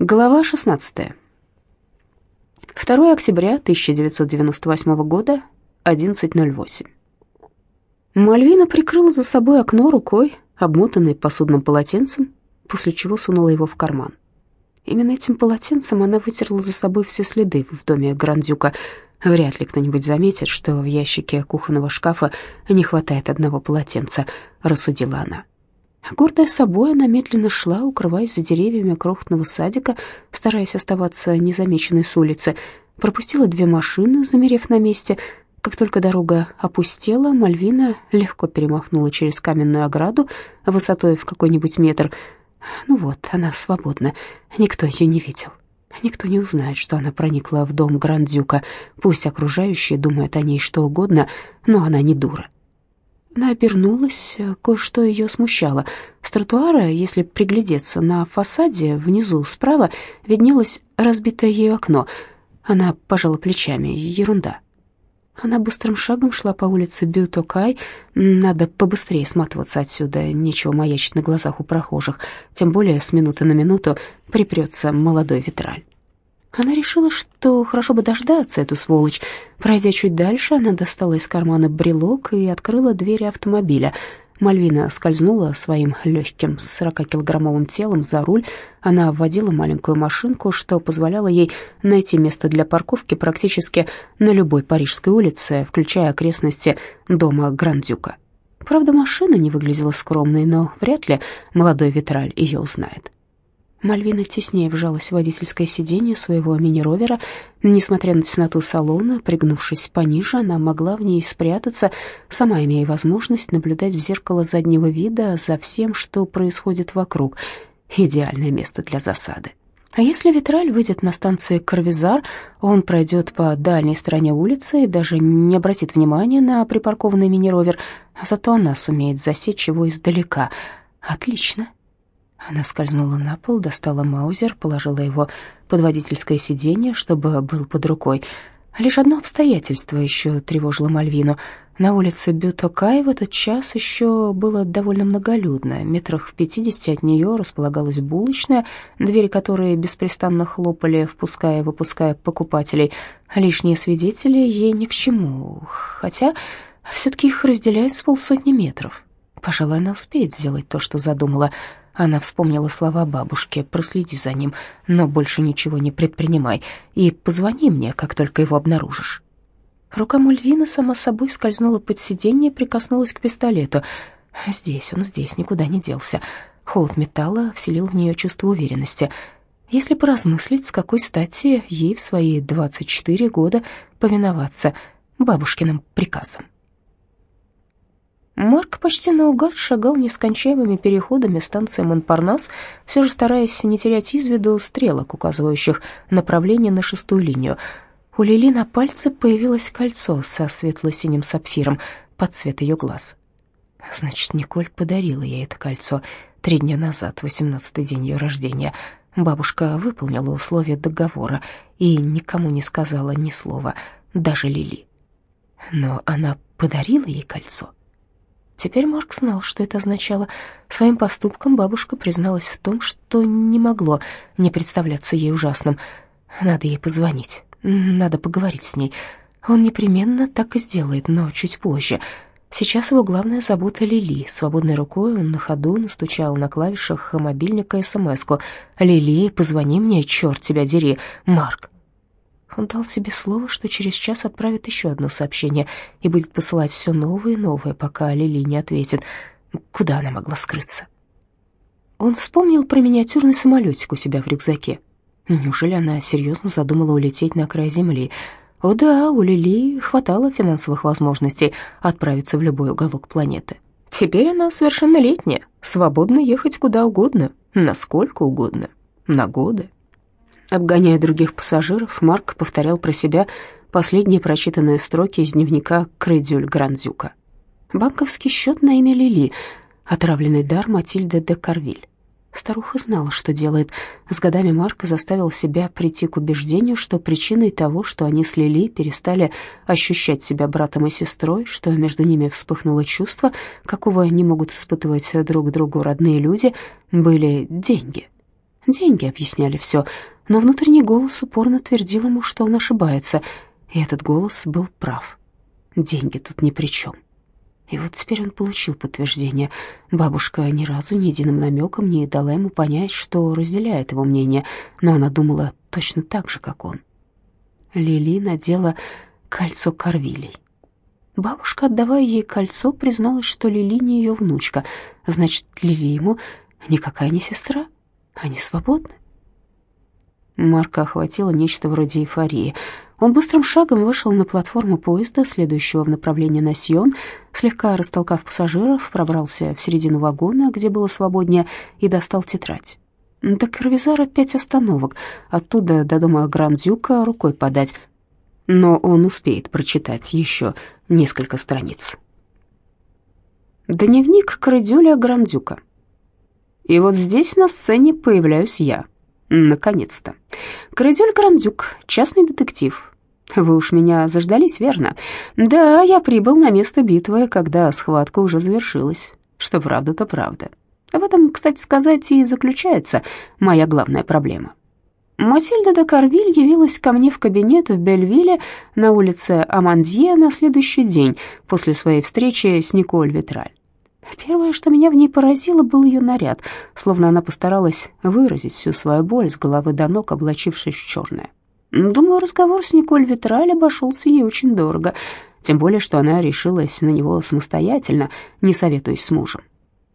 Глава 16. 2 октября 1998 года, 11.08. Мальвина прикрыла за собой окно рукой, обмотанной посудным полотенцем, после чего сунула его в карман. Именно этим полотенцем она вытерла за собой все следы в доме Грандюка. Вряд ли кто-нибудь заметит, что в ящике кухонного шкафа не хватает одного полотенца, рассудила она. Гордая собой, она медленно шла, укрываясь за деревьями крохотного садика, стараясь оставаться незамеченной с улицы. Пропустила две машины, замерев на месте. Как только дорога опустела, Мальвина легко перемахнула через каменную ограду высотой в какой-нибудь метр. Ну вот, она свободна, никто ее не видел. Никто не узнает, что она проникла в дом Грандюка. Пусть окружающие думают о ней что угодно, но она не дура. Она обернулась, кое-что ее смущало. С тротуара, если приглядеться на фасаде, внизу справа виднелось разбитое ею окно. Она пожала плечами. Ерунда. Она быстрым шагом шла по улице Бютокай. Надо побыстрее сматываться отсюда, нечего маячить на глазах у прохожих. Тем более с минуты на минуту припрется молодой витраль. Она решила, что хорошо бы дождаться эту сволочь. Пройдя чуть дальше, она достала из кармана брелок и открыла двери автомобиля. Мальвина скользнула своим легким 40-килограммовым телом за руль. Она вводила маленькую машинку, что позволяло ей найти место для парковки практически на любой парижской улице, включая окрестности дома Грандюка. Правда, машина не выглядела скромной, но вряд ли молодой Витраль ее узнает. Мальвина теснее вжалась в водительское сиденье своего мини-ровера. Несмотря на тесноту салона, пригнувшись пониже, она могла в ней спрятаться, сама имея возможность наблюдать в зеркало заднего вида за всем, что происходит вокруг. Идеальное место для засады. А если Витраль выйдет на станции Карвизар, он пройдет по дальней стороне улицы и даже не обратит внимания на припаркованный мини-ровер, зато она сумеет засечь его издалека. Отлично. Она скользнула на пол, достала маузер, положила его под водительское сиденье, чтобы был под рукой. Лишь одно обстоятельство еще тревожило Мальвину. На улице Бютокай в этот час еще было довольно многолюдно. Метрах в пятидесяти от нее располагалась булочная, двери которой беспрестанно хлопали, впуская и выпуская покупателей. Лишние свидетели ей ни к чему, хотя все-таки их разделяют с полсотни метров. Пожалуй, она успеет сделать то, что задумала — она вспомнила слова бабушки «проследи за ним, но больше ничего не предпринимай и позвони мне, как только его обнаружишь». Рука Мульвина сама собой скользнула под сиденье и прикоснулась к пистолету. Здесь он, здесь, никуда не делся. Холод металла вселил в нее чувство уверенности. Если поразмыслить, с какой стати ей в свои 24 года повиноваться бабушкиным приказам. Марк почти наугад шагал нескончаемыми переходами станции Монпарнас, все же стараясь не терять из виду стрелок, указывающих направление на шестую линию. У Лили на пальце появилось кольцо со светло-синим сапфиром под цвет ее глаз. Значит, Николь подарила ей это кольцо три дня назад, восемнадцатый день ее рождения. Бабушка выполнила условия договора и никому не сказала ни слова, даже Лили. Но она подарила ей кольцо. Теперь Марк знал, что это означало. Своим поступком бабушка призналась в том, что не могло не представляться ей ужасным. Надо ей позвонить, надо поговорить с ней. Он непременно так и сделает, но чуть позже. Сейчас его главная забота Лили. Свободной рукой он на ходу настучал на клавишах мобильника СМС-ку. «Лили, позвони мне, черт тебя дери, Марк». Он дал себе слово, что через час отправит еще одно сообщение и будет посылать все новое и новое, пока Лили не ответит, куда она могла скрыться. Он вспомнил про миниатюрный самолетик у себя в рюкзаке. Неужели она серьезно задумала улететь на край земли? О да, у Лили хватало финансовых возможностей отправиться в любой уголок планеты. Теперь она совершеннолетняя, свободна ехать куда угодно, насколько угодно, на годы. Обгоняя других пассажиров, Марк повторял про себя последние прочитанные строки из дневника Крыдюль Грандюка. Банковский счет на имя Лили, отравленный дар Матильды де Карвиль. Старуха знала, что делает. С годами Марк заставил себя прийти к убеждению, что причиной того, что они с Лили перестали ощущать себя братом и сестрой, что между ними вспыхнуло чувство, какого не могут испытывать друг другу родные люди, были деньги — Деньги объясняли все, но внутренний голос упорно твердил ему, что он ошибается, и этот голос был прав. Деньги тут ни при чем. И вот теперь он получил подтверждение. Бабушка ни разу ни единым намеком не дала ему понять, что разделяет его мнение, но она думала точно так же, как он. Лили надела кольцо Корвилей. Бабушка, отдавая ей кольцо, призналась, что Лили не ее внучка. Значит, Лили ему никакая не сестра. Они свободны. Марка охватило нечто вроде эйфории. Он быстрым шагом вышел на платформу поезда, следующего в направлении на Сьон, слегка растолкав пассажиров, пробрался в середину вагона, где было свободнее, и достал тетрадь. До Карвизара пять остановок, оттуда до дома Грандюка рукой подать, но он успеет прочитать еще несколько страниц. Дневник Крадюля Грандюка. И вот здесь на сцене появляюсь я. Наконец-то. Крадюль Грандюк, частный детектив. Вы уж меня заждались, верно? Да, я прибыл на место битвы, когда схватка уже завершилась. Что правда, то правда. В этом, кстати сказать, и заключается моя главная проблема. Матильда де Карвиль явилась ко мне в кабинет в Бельвилле на улице Амандье на следующий день после своей встречи с Николь Витраль. Первое, что меня в ней поразило, был ее наряд, словно она постаралась выразить всю свою боль с головы до ног, облачившись в черное. Думаю, разговор с Николь Витраль обошелся ей очень дорого, тем более, что она решилась на него самостоятельно, не советуясь с мужем.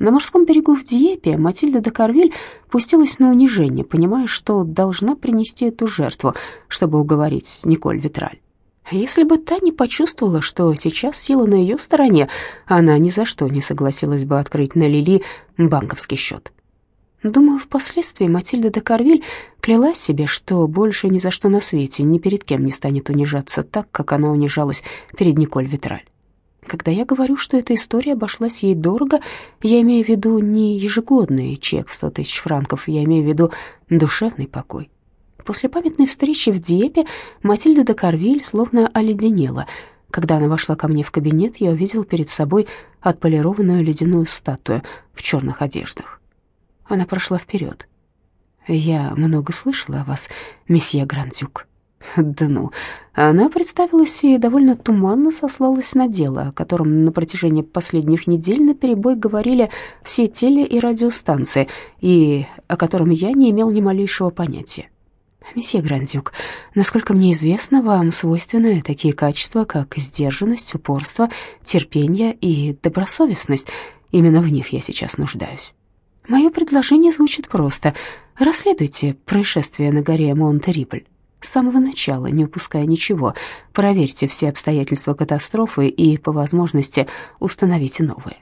На морском берегу в Диепе Матильда де Карвиль пустилась на унижение, понимая, что должна принести эту жертву, чтобы уговорить Николь Витраль. Если бы та не почувствовала, что сейчас сила на ее стороне, она ни за что не согласилась бы открыть на Лили банковский счет. Думаю, впоследствии Матильда де Карвиль клялась себе, что больше ни за что на свете ни перед кем не станет унижаться так, как она унижалась перед Николь Витраль. Когда я говорю, что эта история обошлась ей дорого, я имею в виду не ежегодный чек в сто тысяч франков, я имею в виду душевный покой. После памятной встречи в Диепе Матильда де Карвиль словно оледенела. Когда она вошла ко мне в кабинет, я увидел перед собой отполированную ледяную статую в черных одеждах. Она прошла вперед. «Я много слышала о вас, месье Грандюк», Да ну, она представилась и довольно туманно сослалась на дело, о котором на протяжении последних недель на перебой говорили все теле- и радиостанции, и о котором я не имел ни малейшего понятия. «Месье Грандюк, насколько мне известно, вам свойственны такие качества, как сдержанность, упорство, терпение и добросовестность. Именно в них я сейчас нуждаюсь. Мое предложение звучит просто. Расследуйте происшествие на горе Монтерибль. С самого начала, не упуская ничего, проверьте все обстоятельства катастрофы и, по возможности, установите новые.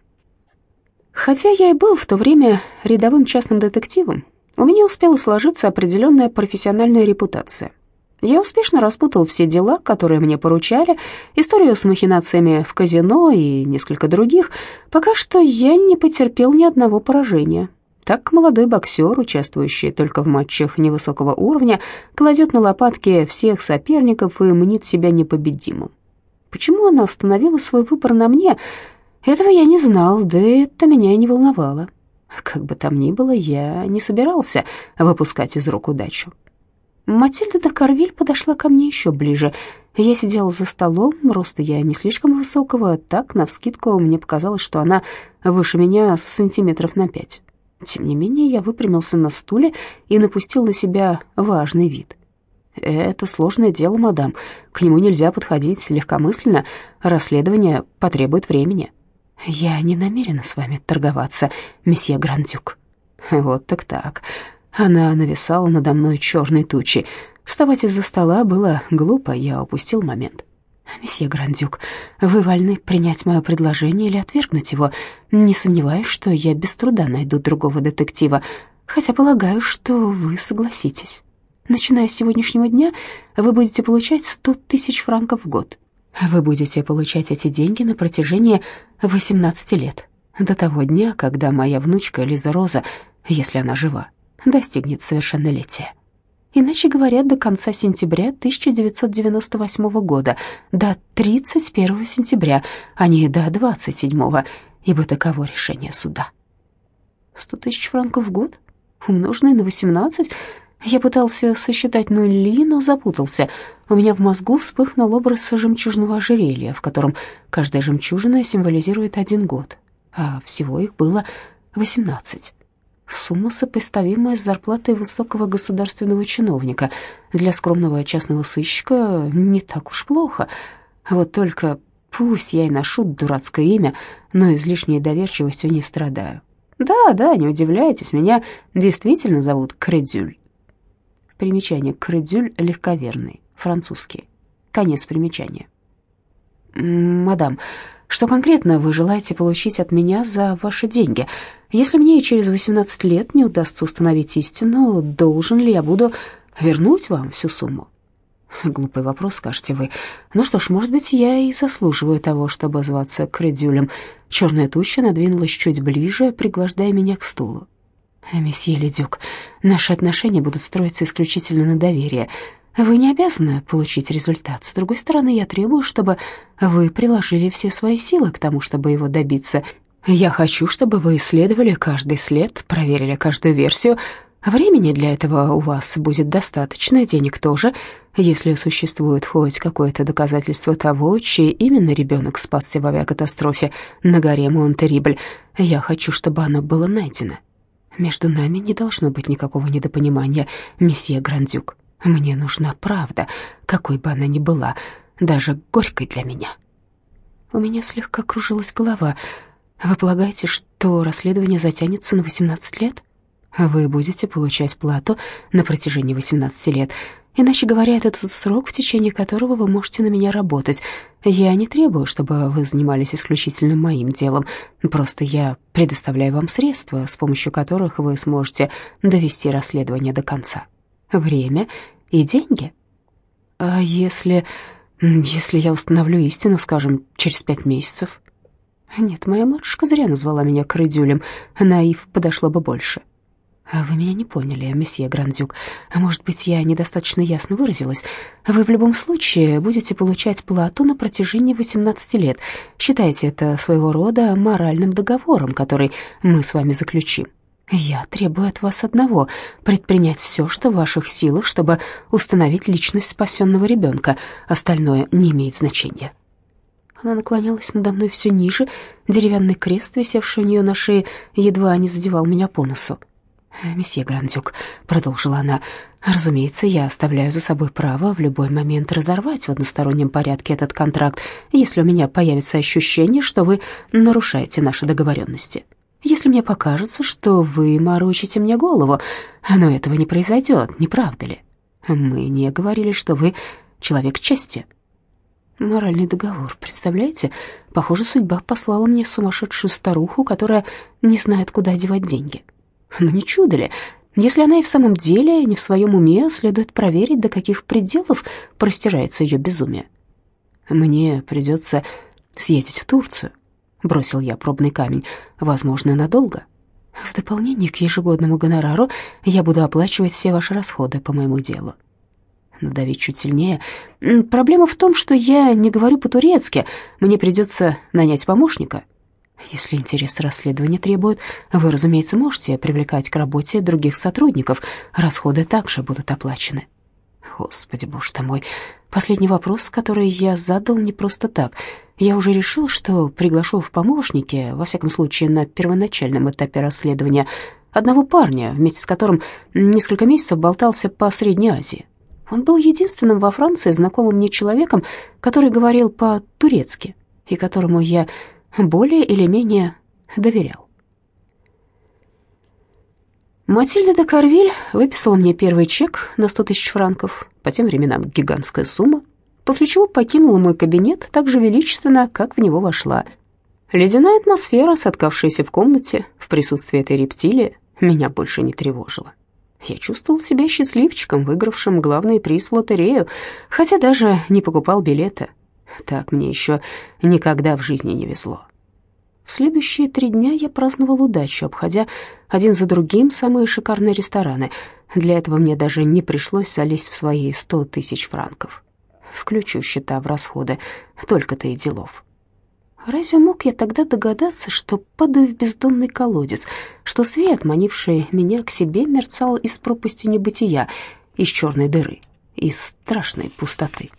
Хотя я и был в то время рядовым частным детективом, у меня успела сложиться определенная профессиональная репутация. Я успешно распутал все дела, которые мне поручали, историю с махинациями в казино и несколько других. Пока что я не потерпел ни одного поражения. Так молодой боксер, участвующий только в матчах невысокого уровня, кладет на лопатки всех соперников и мнит себя непобедимым. Почему она остановила свой выбор на мне, этого я не знал, да это меня и не волновало. Как бы там ни было, я не собирался выпускать из рук удачу. Матильда де Карвиль подошла ко мне еще ближе. Я сидела за столом, роста я не слишком высокого, так, навскидку, мне показалось, что она выше меня сантиметров на пять. Тем не менее, я выпрямился на стуле и напустил на себя важный вид. «Это сложное дело, мадам. К нему нельзя подходить легкомысленно. Расследование потребует времени». «Я не намерена с вами торговаться, месье Грандюк». «Вот так так». Она нависала надо мной черной тучей. Вставать из-за стола было глупо, я упустил момент. «Месье Грандюк, вы вольны принять мое предложение или отвергнуть его. Не сомневаюсь, что я без труда найду другого детектива, хотя полагаю, что вы согласитесь. Начиная с сегодняшнего дня, вы будете получать сто тысяч франков в год. Вы будете получать эти деньги на протяжении 18 лет, до того дня, когда моя внучка Лиза Роза, если она жива, достигнет совершеннолетия. Иначе говоря, до конца сентября 1998 года, до 31 сентября, а не до 27, ибо таково решение суда. Сто тысяч франков в год? умноженный на 18. Я пытался сосчитать нули, но запутался. У меня в мозгу вспыхнул образ жемчужного ожерелья, в котором каждая жемчужина символизирует один год, а всего их было 18. Сумма, сопоставимая с зарплатой высокого государственного чиновника. Для скромного частного сыщика не так уж плохо. Вот только пусть я и ношу дурацкое имя, но излишней доверчивостью не страдаю. Да, да, не удивляйтесь, меня действительно зовут Кредюль. Примечание Кредюль легковерный, французский. Конец примечания. Мадам, что конкретно вы желаете получить от меня за ваши деньги? Если мне через 18 лет не удастся установить истину, должен ли я буду вернуть вам всю сумму? Глупый вопрос, скажете вы. Ну что ж, может быть, я и заслуживаю того, чтобы зваться кредюлем. Черная туча надвинулась чуть ближе, пригвождая меня к стулу. «Месье Ледюк, наши отношения будут строиться исключительно на доверии. Вы не обязаны получить результат. С другой стороны, я требую, чтобы вы приложили все свои силы к тому, чтобы его добиться. Я хочу, чтобы вы исследовали каждый след, проверили каждую версию. Времени для этого у вас будет достаточно, денег тоже, если существует хоть какое-то доказательство того, чей именно ребенок спасся в авиакатастрофе на горе Монтерибль. Я хочу, чтобы оно было найдено. Между нами не должно быть никакого недопонимания, месье Грандюк. Мне нужна правда, какой бы она ни была, даже горькой для меня. У меня слегка кружилась голова. Вы полагаете, что расследование затянется на 18 лет? Вы будете получать плату на протяжении 18 лет. Иначе говоря, это тот срок, в течение которого вы можете на меня работать. Я не требую, чтобы вы занимались исключительно моим делом. Просто я предоставляю вам средства, с помощью которых вы сможете довести расследование до конца время и деньги. А если... если я установлю истину, скажем, через пять месяцев? Нет, моя матушка зря назвала меня крыдюлем, наив подошло бы больше. А вы меня не поняли, месье Грандюк. А может быть, я недостаточно ясно выразилась. Вы в любом случае будете получать плату на протяжении 18 лет. Считайте это своего рода моральным договором, который мы с вами заключим. Я требую от вас одного — предпринять все, что в ваших силах, чтобы установить личность спасенного ребенка. Остальное не имеет значения». Она наклонялась надо мной все ниже. Деревянный крест, висевший у нее на шее, едва не задевал меня по носу. «Месье Грандюк», — продолжила она, — «разумеется, я оставляю за собой право в любой момент разорвать в одностороннем порядке этот контракт, если у меня появится ощущение, что вы нарушаете наши договоренности» если мне покажется, что вы морочите мне голову. Но этого не произойдет, не правда ли? Мы не говорили, что вы человек чести. Моральный договор, представляете? Похоже, судьба послала мне сумасшедшую старуху, которая не знает, куда девать деньги. Но не чудо ли? Если она и в самом деле не в своем уме, следует проверить, до каких пределов простирается ее безумие. Мне придется съездить в Турцию, Бросил я пробный камень. Возможно, надолго. В дополнение к ежегодному гонорару я буду оплачивать все ваши расходы по моему делу. Надавить чуть сильнее. Проблема в том, что я не говорю по-турецки. Мне придется нанять помощника. Если интерес расследования требует, вы, разумеется, можете привлекать к работе других сотрудников. Расходы также будут оплачены. Господи, боже ты мой. Последний вопрос, который я задал не просто так — я уже решил, что приглашу в помощники, во всяком случае на первоначальном этапе расследования, одного парня, вместе с которым несколько месяцев болтался по Средней Азии. Он был единственным во Франции знакомым мне человеком, который говорил по-турецки и которому я более или менее доверял. Матильда де Карвиль выписала мне первый чек на 100 тысяч франков, по тем временам гигантская сумма, после чего покинула мой кабинет так же величественно, как в него вошла. Ледяная атмосфера, соткавшаяся в комнате в присутствии этой рептилии, меня больше не тревожила. Я чувствовал себя счастливчиком, выигравшим главный приз в лотерею, хотя даже не покупал билеты. Так мне еще никогда в жизни не везло. В следующие три дня я праздновал удачу, обходя один за другим самые шикарные рестораны. Для этого мне даже не пришлось залезть в свои сто тысяч франков включу счета в расходы, только-то и делов. Разве мог я тогда догадаться, что падаю в бездонный колодец, что свет, манивший меня к себе, мерцал из пропасти небытия, из черной дыры, из страшной пустоты?